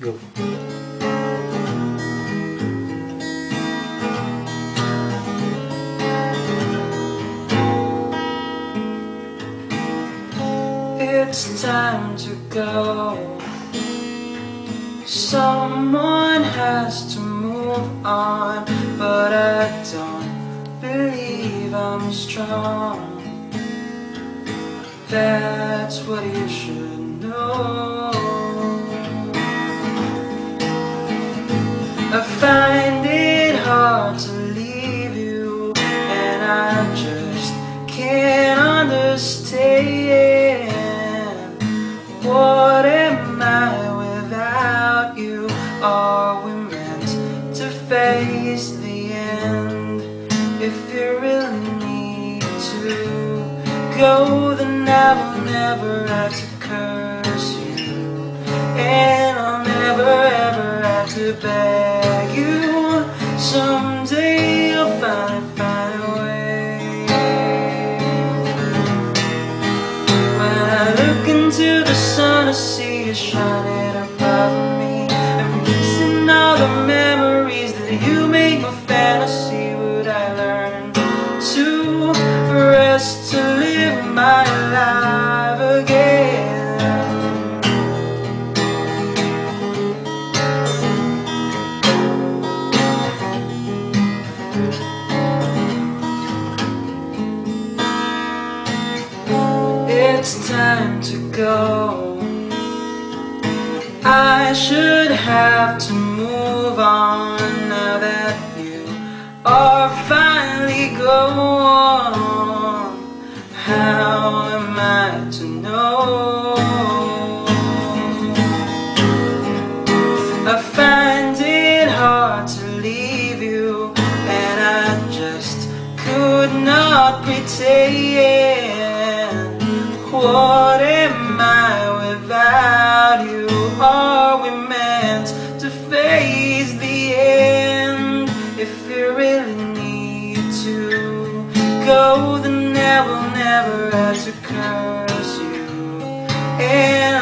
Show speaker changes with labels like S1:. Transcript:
S1: Go.
S2: It's time to go. Someone has to move on, but I don't believe I'm strong. That's what you should know. Face the end? If you really need to go, then I will never have to curse you, and I'll never ever have to beg you. Someday you'll finally find a way. When I look into the sun, I see you shining to rest to live my life again? It's time to go. I should have to move on now that you are finally gone. How am I to know? I find it hard to leave you, and I just could not pretend. What never have to curse you, and